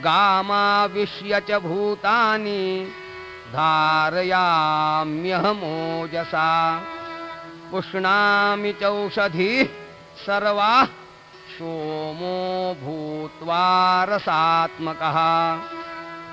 गामाविश्य च भूतानि धारयाम्यहमोजसा। उष्णामि चौषधीः सर्वाः सोमो भूत्वा रसात्मकः।